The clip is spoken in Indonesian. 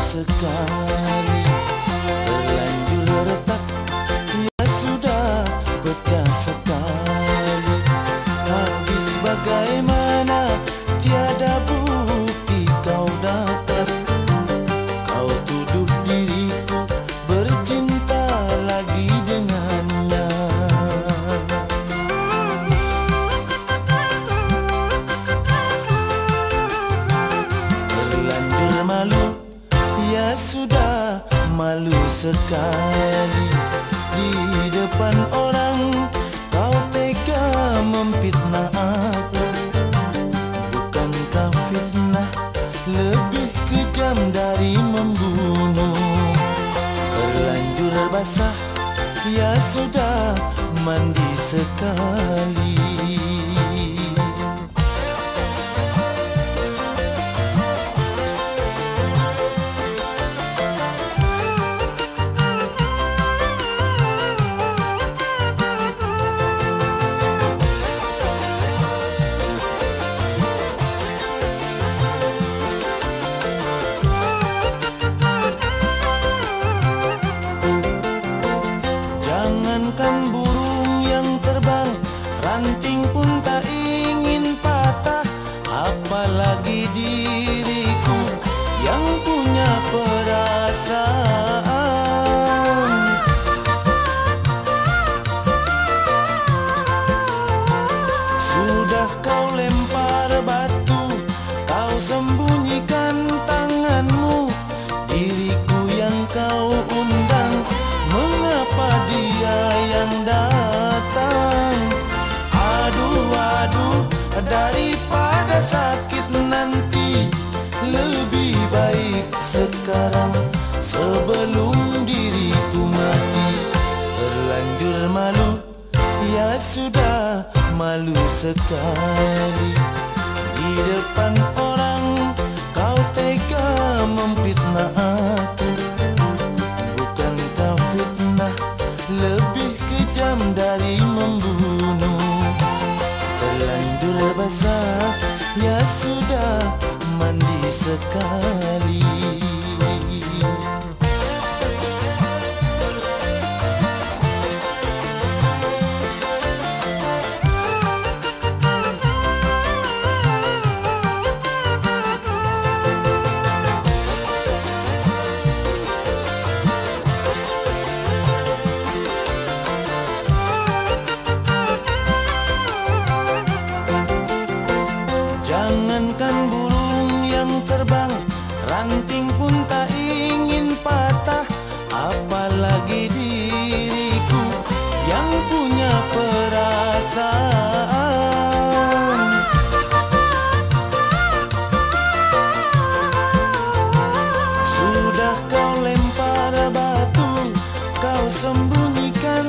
sekali. Terlanjur retak Ya sudah pecah sekali. Habis bagaimana Tiada bukti kau dapat. Kau tuduh diriku Bercinta lagi. Sudah malu sekali. Di depan orang kau tega memfitnah aku Bukankah fitnah lebih kejam dari membunuh? Terlanjur basah, ya sudah mandi sekali baik sekarang. Sebelum diriku mati Terlanjur malu. Ya sudah malu sekali. Di depan orang Kau tega memfitnah aku Bukankah fitnah lebih kejam dari membunuh? Terlanjur basah Ya sudah mandi sekali Ranting pun tak ingin patah Apalagi diriku yang punya perasaan. Sudah kau lempar batu Kau sembunyikan